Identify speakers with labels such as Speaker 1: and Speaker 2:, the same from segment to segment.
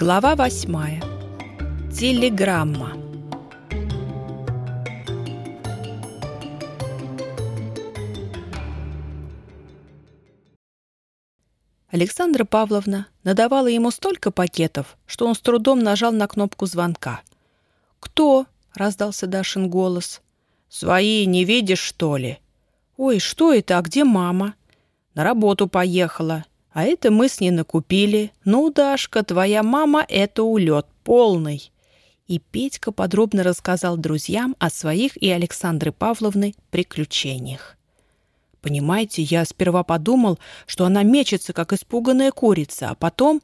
Speaker 1: Глава восьмая. Телеграмма. Александра Павловна надавала ему столько пакетов, что он с трудом нажал на кнопку звонка. «Кто?» — раздался Дашин голос. «Свои не видишь, что ли?» «Ой, что это? А где мама?» «На работу поехала. А это мы с ней накупили. Ну, Дашка, твоя мама — это улет полный». И Петька подробно рассказал друзьям о своих и Александры Павловны приключениях. Понимаете, я сперва подумал, что она мечется, как испуганная курица, а потом...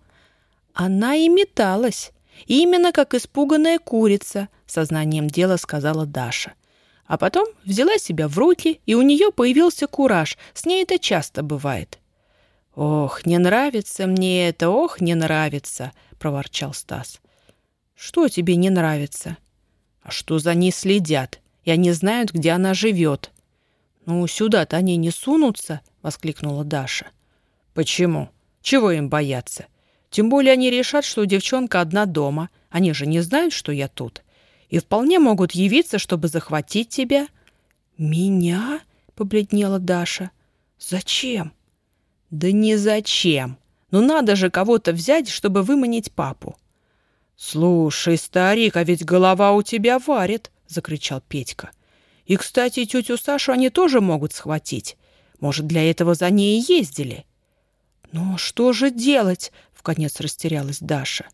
Speaker 1: Она и металась. Именно как испуганная курица, сознанием дела сказала Даша. А потом взяла себя в руки, и у нее появился кураж. С ней это часто бывает. «Ох, не нравится мне это, ох, не нравится!» — проворчал Стас. «Что тебе не нравится?» «А что за ней следят? И они знают, где она живет». «Ну, сюда-то они не сунутся!» — воскликнула Даша. «Почему? Чего им бояться? Тем более они решат, что девчонка одна дома. Они же не знают, что я тут. И вполне могут явиться, чтобы захватить тебя». «Меня?» — побледнела Даша. «Зачем?» «Да не зачем. Ну надо же кого-то взять, чтобы выманить папу». «Слушай, старик, а ведь голова у тебя варит!» — закричал Петька. «И, кстати, тетю Сашу они тоже могут схватить. Может, для этого за ней и ездили?» «Но что же делать?» — вконец растерялась Даша.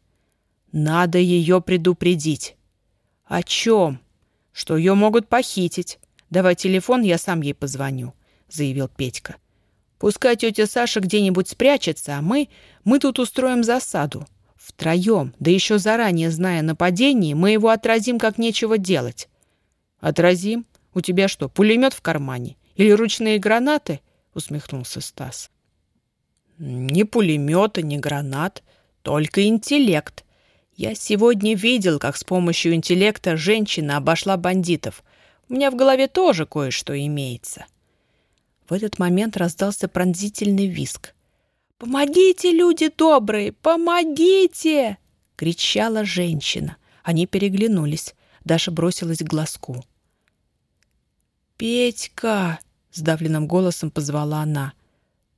Speaker 1: «Надо ее предупредить». «О чем?» «Что ее могут похитить. Давай телефон, я сам ей позвоню», — заявил Петька. Пускай тетя Саша где-нибудь спрячется, а мы... Мы тут устроим засаду. Втроем, да еще заранее зная нападение, мы его отразим, как нечего делать. Отразим? У тебя что, пулемет в кармане? Или ручные гранаты? Усмехнулся Стас. Ни пулемета, ни гранат, только интеллект. Я сегодня видел, как с помощью интеллекта женщина обошла бандитов. У меня в голове тоже кое-что имеется. В этот момент раздался пронзительный виск. «Помогите, люди добрые! Помогите!» — кричала женщина. Они переглянулись. Даша бросилась к глазку. «Петька!» — сдавленным голосом позвала она.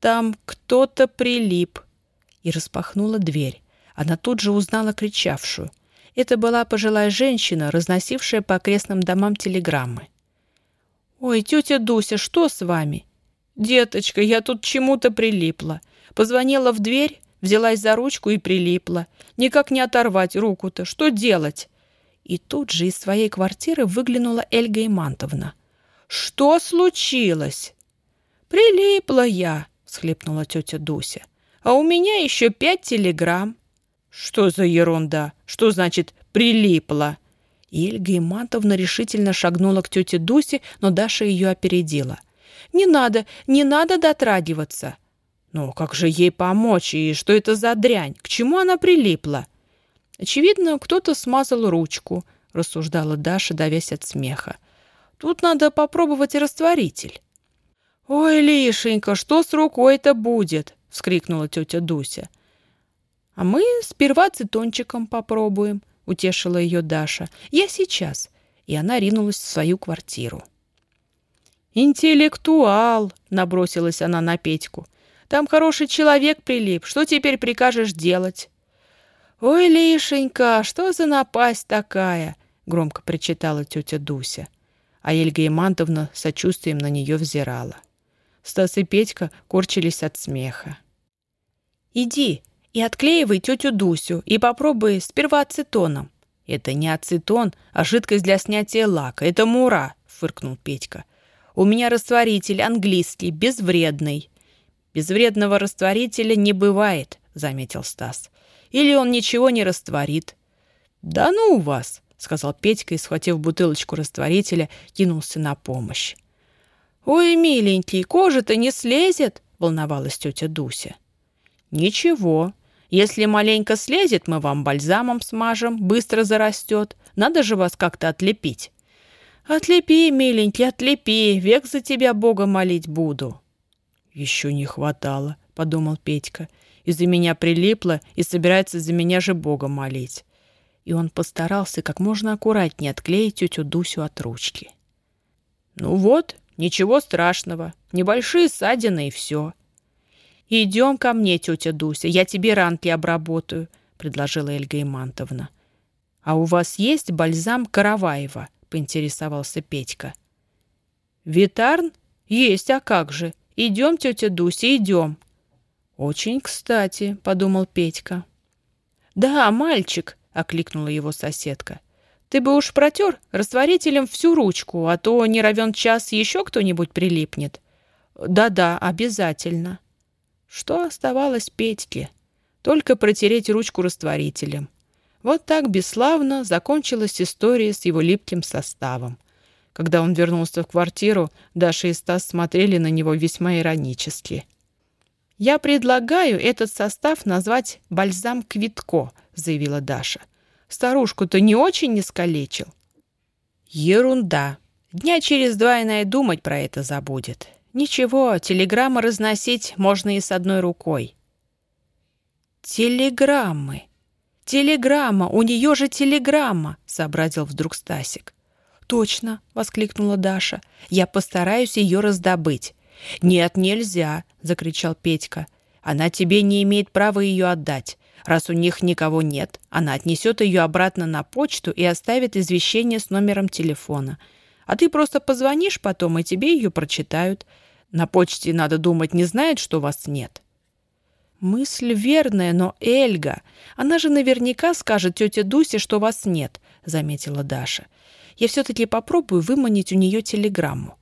Speaker 1: «Там кто-то прилип!» И распахнула дверь. Она тут же узнала кричавшую. Это была пожилая женщина, разносившая по окрестным домам телеграммы. «Ой, тетя Дуся, что с вами?» «Деточка, я тут чему-то прилипла. Позвонила в дверь, взялась за ручку и прилипла. Никак не оторвать руку-то. Что делать?» И тут же из своей квартиры выглянула Эльга Имантовна. «Что случилось?» «Прилипла я», — всхлипнула тетя Дуся. «А у меня еще пять телеграмм». «Что за ерунда? Что значит «прилипла»?» Эльга Имантовна решительно шагнула к тете Дусе, но Даша ее опередила. Не надо, не надо дотрагиваться. Но как же ей помочь, и что это за дрянь? К чему она прилипла? Очевидно, кто-то смазал ручку, рассуждала Даша, давясь от смеха. Тут надо попробовать растворитель. «Ой, Лишенька, что с рукой-то будет?» — вскрикнула тетя Дуся. «А мы сперва цитончиком попробуем», — утешила ее Даша. «Я сейчас». И она ринулась в свою квартиру. «Интеллектуал!» — набросилась она на Петьку. «Там хороший человек прилип. Что теперь прикажешь делать?» «Ой, Лишенька, что за напасть такая?» — громко причитала тетя Дуся. А Ельга Имантовна сочувствием на нее взирала. Стас и Петька корчились от смеха. «Иди и отклеивай тетю Дусю и попробуй сперва ацетоном». «Это не ацетон, а жидкость для снятия лака. Это мура», — фыркнул Петька. У меня растворитель английский, безвредный». «Безвредного растворителя не бывает», — заметил Стас. «Или он ничего не растворит». «Да ну у вас», — сказал Петька и, схватив бутылочку растворителя, кинулся на помощь. «Ой, миленький, кожа-то не слезет», — волновалась тетя Дуся. «Ничего. Если маленько слезет, мы вам бальзамом смажем, быстро зарастет. Надо же вас как-то отлепить». «Отлепи, миленький, отлепи, век за тебя Бога молить буду». «Еще не хватало», — подумал Петька. Из-за меня прилипла и собирается за меня же Бога молить. И он постарался как можно аккуратнее отклеить тетю Дусю от ручки. «Ну вот, ничего страшного. Небольшие ссадины и все». «Идем ко мне, тетя Дуся, я тебе ранки обработаю», — предложила Эльга Имантовна. «А у вас есть бальзам Караваева?» — поинтересовался Петька. «Витарн? Есть, а как же? Идем, тетя Дуся, идем». «Очень кстати», — подумал Петька. «Да, мальчик», — окликнула его соседка. «Ты бы уж протер растворителем всю ручку, а то не равен час еще кто-нибудь прилипнет». «Да-да, обязательно». Что оставалось Петьке? Только протереть ручку растворителем. Вот так бесславно закончилась история с его липким составом. Когда он вернулся в квартиру, Даша и Стас смотрели на него весьма иронически. «Я предлагаю этот состав назвать «бальзам Квитко», — заявила Даша. «Старушку-то не очень искалечил». «Ерунда. Дня через два она и думать про это забудет. Ничего, телеграммы разносить можно и с одной рукой». «Телеграммы! Телеграмма! У нее же телеграмма!» — сообразил вдруг Стасик. «Точно!» — воскликнула Даша. «Я постараюсь ее раздобыть». «Нет, нельзя!» — закричал Петька. «Она тебе не имеет права ее отдать. Раз у них никого нет, она отнесет ее обратно на почту и оставит извещение с номером телефона. А ты просто позвонишь потом, и тебе ее прочитают. На почте, надо думать, не знает, что вас нет». «Мысль верная, но Эльга. Она же наверняка скажет тете Дусе, что вас нет», — заметила Даша я все-таки попробую выманить у нее телеграмму.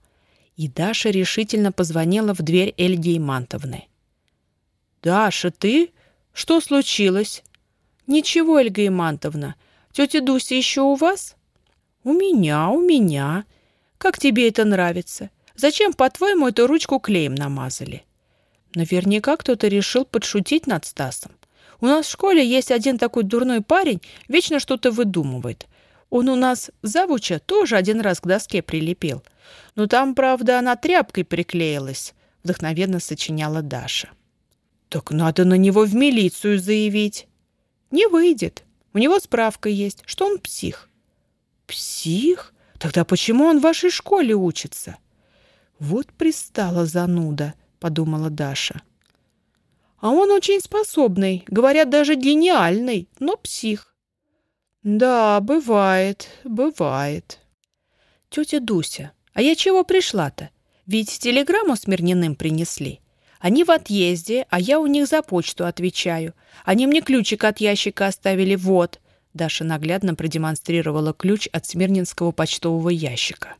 Speaker 1: И Даша решительно позвонила в дверь Эльги Имантовны. «Даша, ты? Что случилось?» «Ничего, Эльга Имантовна. Тетя Дуся еще у вас?» «У меня, у меня. Как тебе это нравится? Зачем, по-твоему, эту ручку клеем намазали?» Наверняка кто-то решил подшутить над Стасом. У нас в школе есть один такой дурной парень, вечно что-то выдумывает. Он у нас завуча тоже один раз к доске прилепил. Но там, правда, она тряпкой приклеилась, вдохновенно сочиняла Даша. Так надо на него в милицию заявить. Не выйдет. У него справка есть, что он псих. Псих? Тогда почему он в вашей школе учится? Вот пристала зануда, подумала Даша. А он очень способный, говорят, даже гениальный, но псих. «Да, бывает, бывает». «Тетя Дуся, а я чего пришла-то? Ведь телеграмму с Мирниным принесли. Они в отъезде, а я у них за почту отвечаю. Они мне ключик от ящика оставили, вот». Даша наглядно продемонстрировала ключ от смирнинского почтового ящика.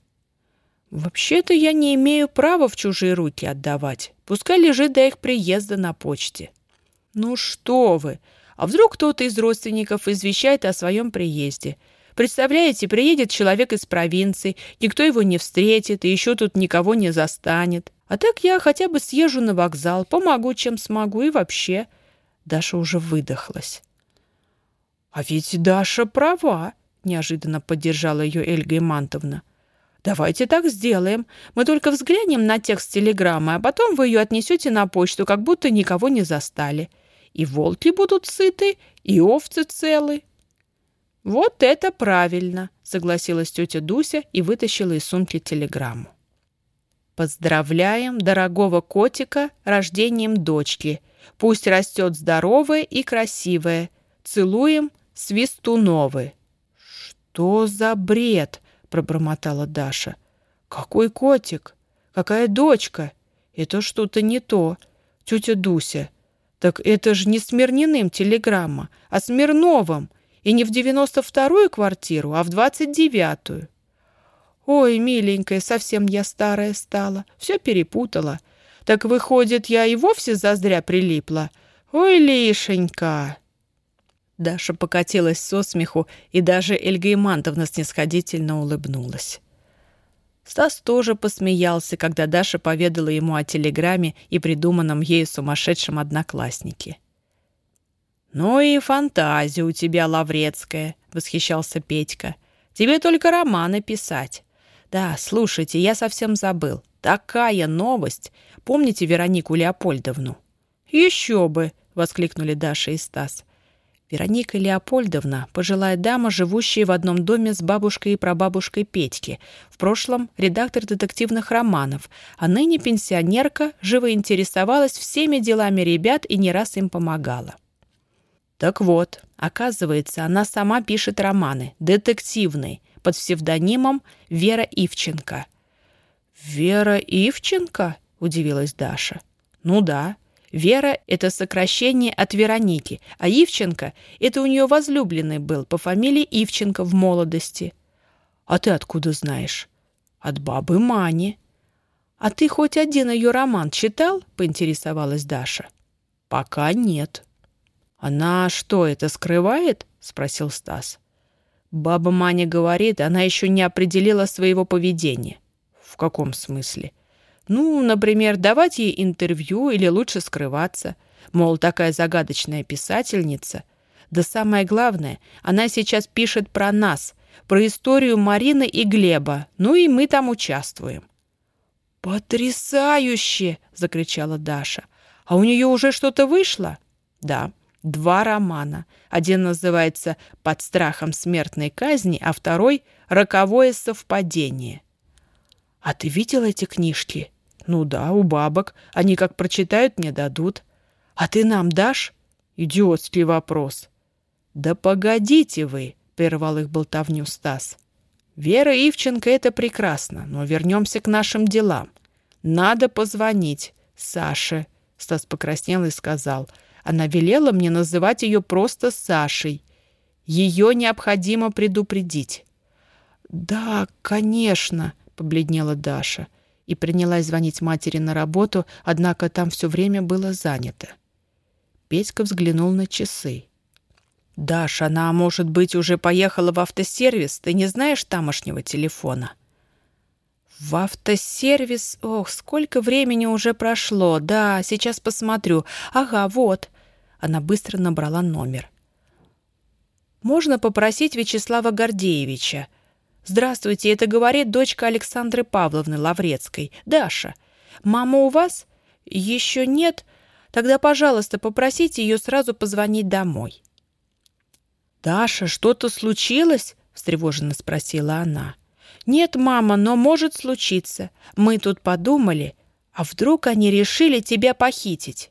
Speaker 1: «Вообще-то я не имею права в чужие руки отдавать. Пускай лежит до их приезда на почте». «Ну что вы! А вдруг кто-то из родственников извещает о своем приезде? Представляете, приедет человек из провинции, никто его не встретит и еще тут никого не застанет. А так я хотя бы съезжу на вокзал, помогу, чем смогу и вообще. Даша уже выдохлась. «А ведь Даша права», — неожиданно поддержала ее Эльга Имантовна. «Давайте так сделаем. Мы только взглянем на текст телеграммы, а потом вы ее отнесете на почту, как будто никого не застали и волки будут сыты, и овцы целы. «Вот это правильно!» — согласилась тетя Дуся и вытащила из сумки телеграмму. «Поздравляем дорогого котика рождением дочки. Пусть растет здоровая и красивая. Целуем Свистуновы». «Что за бред?» — пробормотала Даша. «Какой котик? Какая дочка? Это что-то не то. Тетя Дуся, так это же не Смирниным телеграмма, а Смирновым. И не в девяносто вторую квартиру, а в двадцать девятую. Ой, миленькая, совсем я старая стала. Все перепутала. Так выходит, я и вовсе зазря прилипла. Ой, лишенька. Даша покатилась со смеху, и даже Эльга Имантовна снисходительно улыбнулась. Стас тоже посмеялся, когда Даша поведала ему о телеграмме и придуманном ею сумасшедшем однокласснике. «Ну и фантазия у тебя, Лаврецкая», — восхищался Петька. «Тебе только романы писать». «Да, слушайте, я совсем забыл. Такая новость! Помните Веронику Леопольдовну?» «Еще бы!» —— воскликнули Даша и Стас. Вероника Леопольдовна, пожилая дама, живущая в одном доме с бабушкой и прабабушкой Петьки, в прошлом редактор детективных романов, а ныне пенсионерка, живо интересовалась всеми делами ребят и не раз им помогала. Так вот, оказывается, она сама пишет романы, детективные, под псевдонимом Вера Ивченко. «Вера Ивченко?» – удивилась Даша. «Ну да, Вера — это сокращение от Вероники, а Ивченко — это у нее возлюбленный был по фамилии Ивченко в молодости. А ты откуда знаешь? От бабы Мани. А ты хоть один ее роман читал? — поинтересовалась Даша. Пока нет. Она что, это скрывает? — спросил Стас. Баба Маня говорит, она еще не определила своего поведения. В каком смысле? — ну, например, давать ей интервью или лучше скрываться. Мол, такая загадочная писательница. Да самое главное, она сейчас пишет про нас, про историю Марины и Глеба. Ну и мы там участвуем. «Потрясающе!» — закричала Даша. «А у нее уже что-то вышло?» «Да, два романа. Один называется «Под страхом смертной казни», а второй «Роковое совпадение». «А ты видел эти книжки?» «Ну да, у бабок. Они как прочитают, мне дадут. А ты нам дашь?» «Идиотский вопрос». «Да погодите вы!» — прервал их болтовню Стас. «Вера Ивченко — это прекрасно, но вернемся к нашим делам. Надо позвонить Саше», — Стас покраснел и сказал. «Она велела мне называть ее просто Сашей. Ее необходимо предупредить». «Да, конечно», — побледнела Даша и принялась звонить матери на работу, однако там все время было занято. Петька взглянул на часы. «Даш, она, может быть, уже поехала в автосервис? Ты не знаешь тамошнего телефона?» «В автосервис? Ох, сколько времени уже прошло! Да, сейчас посмотрю. Ага, вот». Она быстро набрала номер. «Можно попросить Вячеслава Гордеевича?» «Здравствуйте, это говорит дочка Александры Павловны Лаврецкой, Даша. Мама у вас? Еще нет? Тогда, пожалуйста, попросите ее сразу позвонить домой». «Даша, что-то случилось?» — встревоженно спросила она. «Нет, мама, но может случиться. Мы тут подумали, а вдруг они решили тебя похитить?»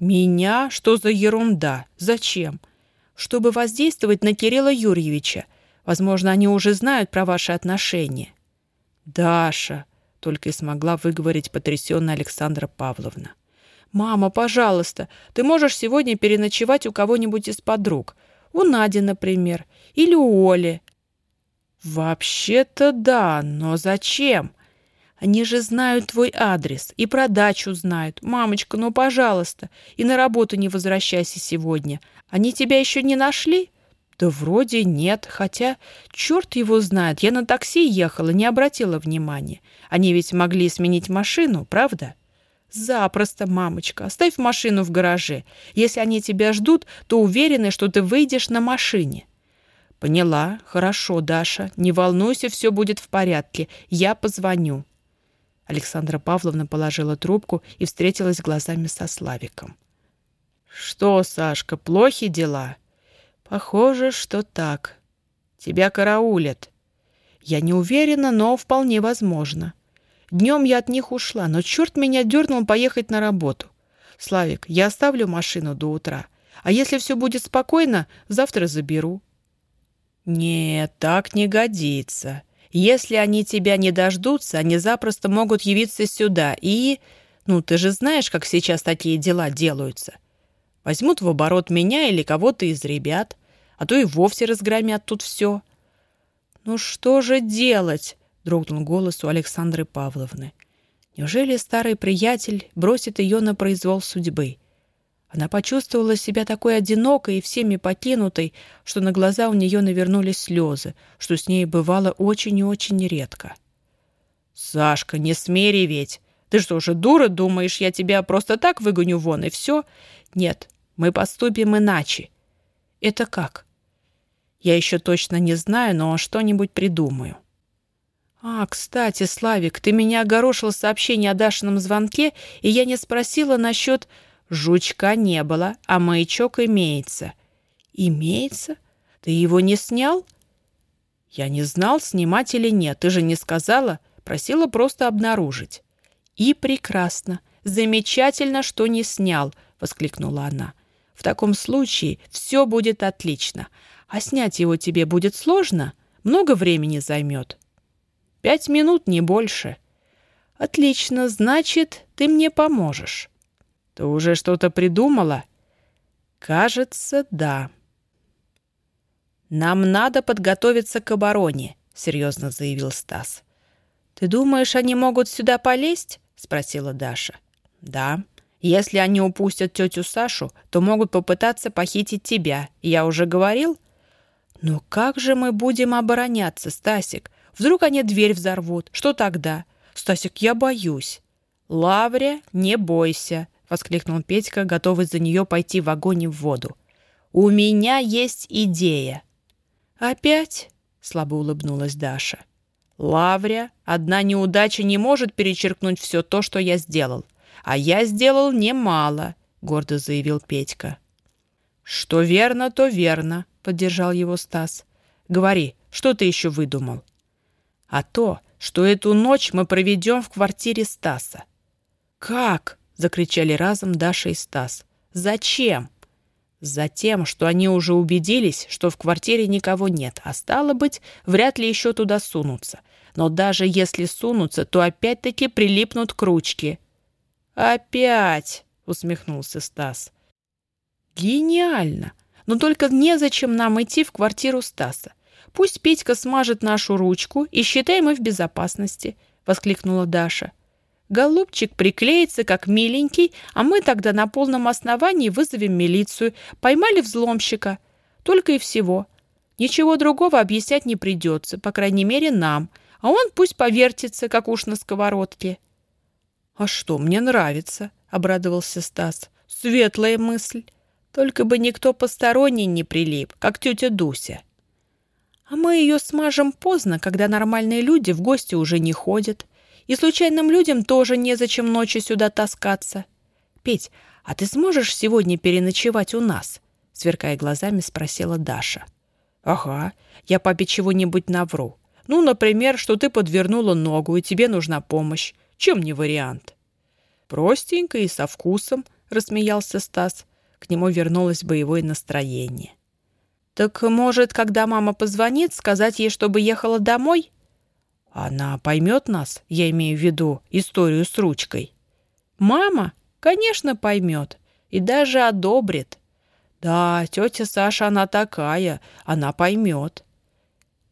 Speaker 1: «Меня? Что за ерунда? Зачем?» «Чтобы воздействовать на Кирилла Юрьевича. Возможно, они уже знают про ваши отношения». «Даша», — только и смогла выговорить потрясённая Александра Павловна. «Мама, пожалуйста, ты можешь сегодня переночевать у кого-нибудь из подруг. У Нади, например, или у Оли». «Вообще-то да, но зачем?» Они же знают твой адрес и про дачу знают. Мамочка, ну, пожалуйста, и на работу не возвращайся сегодня. Они тебя еще не нашли?» Да вроде нет, хотя черт его знает, я на такси ехала, не обратила внимания. Они ведь могли сменить машину, правда? Запросто, мамочка, оставь машину в гараже. Если они тебя ждут, то уверены, что ты выйдешь на машине. Поняла. Хорошо, Даша. Не волнуйся, все будет в порядке. Я позвоню. Александра Павловна положила трубку и встретилась глазами со Славиком. «Что, Сашка, плохи дела?» Похоже, что так. Тебя караулят. Я не уверена, но вполне возможно. Днем я от них ушла, но черт меня дернул поехать на работу. Славик, я оставлю машину до утра. А если все будет спокойно, завтра заберу. Нет, так не годится. Если они тебя не дождутся, они запросто могут явиться сюда и... Ну, ты же знаешь, как сейчас такие дела делаются. Возьмут в оборот меня или кого-то из ребят, а то и вовсе разгромят тут все. «Ну что же делать?» — дрогнул голос у Александры Павловны. «Неужели старый приятель бросит ее на произвол судьбы?» Она почувствовала себя такой одинокой и всеми покинутой, что на глаза у нее навернулись слезы, что с ней бывало очень и очень редко. «Сашка, не смей реветь! Ты что же, дура, думаешь, я тебя просто так выгоню вон, и все? Нет, мы поступим иначе. Это как? Я еще точно не знаю, но что-нибудь придумаю. А, кстати, Славик, ты меня огорошил сообщение о Дашином звонке, и я не спросила насчет... Жучка не было, а маячок имеется. Имеется? Ты его не снял? Я не знал, снимать или нет. Ты же не сказала. Просила просто обнаружить. И прекрасно. Замечательно, что не снял, воскликнула она. В таком случае все будет отлично. А снять его тебе будет сложно? Много времени займет? Пять минут, не больше. Отлично, значит, ты мне поможешь. Ты уже что-то придумала? Кажется, да. Нам надо подготовиться к обороне, серьезно заявил Стас. Ты думаешь, они могут сюда полезть? спросила Даша. Да. Если они упустят тетю Сашу, то могут попытаться похитить тебя. Я уже говорил? Но как же мы будем обороняться, Стасик? Вдруг они дверь взорвут. Что тогда? Стасик, я боюсь. Лаврия, не бойся, воскликнул Петька, готовый за нее пойти в огонь и в воду. У меня есть идея. Опять? Слабо улыбнулась Даша. Лаврия, одна неудача не может перечеркнуть все то, что я сделал. А я сделал немало, гордо заявил Петька. Что верно, то верно, поддержал его Стас. Говори, что ты еще выдумал? А то, что эту ночь мы проведем в квартире Стаса. Как? закричали разом Даша и Стас. Зачем? Затем, что они уже убедились, что в квартире никого нет, а стало быть, вряд ли еще туда сунутся. Но даже если сунутся, то опять-таки прилипнут к ручке. «Опять!» — усмехнулся Стас. «Гениально! Но только незачем нам идти в квартиру Стаса. Пусть Петька смажет нашу ручку, и считай мы в безопасности», — воскликнула Даша. Голубчик приклеится, как миленький, а мы тогда на полном основании вызовем милицию. Поймали взломщика. Только и всего. Ничего другого объяснять не придется, по крайней мере, нам. А он пусть повертится, как уж на сковородке. — А что, мне нравится, — обрадовался Стас. — Светлая мысль. Только бы никто посторонний не прилип, как тетя Дуся. А мы ее смажем поздно, когда нормальные люди в гости уже не ходят. И случайным людям тоже незачем ночью сюда таскаться. Петь, а ты сможешь сегодня переночевать у нас? Сверкая глазами, спросила Даша. Ага, я папе чего-нибудь навру. Ну, например, что ты подвернула ногу, и тебе нужна помощь. Чем не вариант? Простенько и со вкусом, рассмеялся Стас. К нему вернулось боевое настроение. «Так, может, когда мама позвонит, сказать ей, чтобы ехала домой?» Она поймет нас, я имею в виду историю с ручкой. Мама, конечно, поймет и даже одобрит. Да, тетя Саша, она такая, она поймет.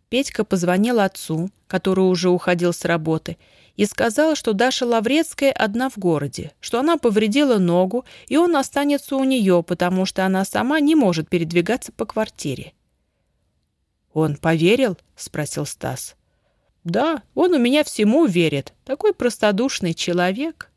Speaker 1: Петька позвонил отцу, который уже уходил с работы, и сказал, что Даша Лаврецкая одна в городе, что она повредила ногу, и он останется у нее, потому что она сама не может передвигаться по квартире. «Он поверил?» — спросил Стас. Да, он у меня всему верит. Такой простодушный человек.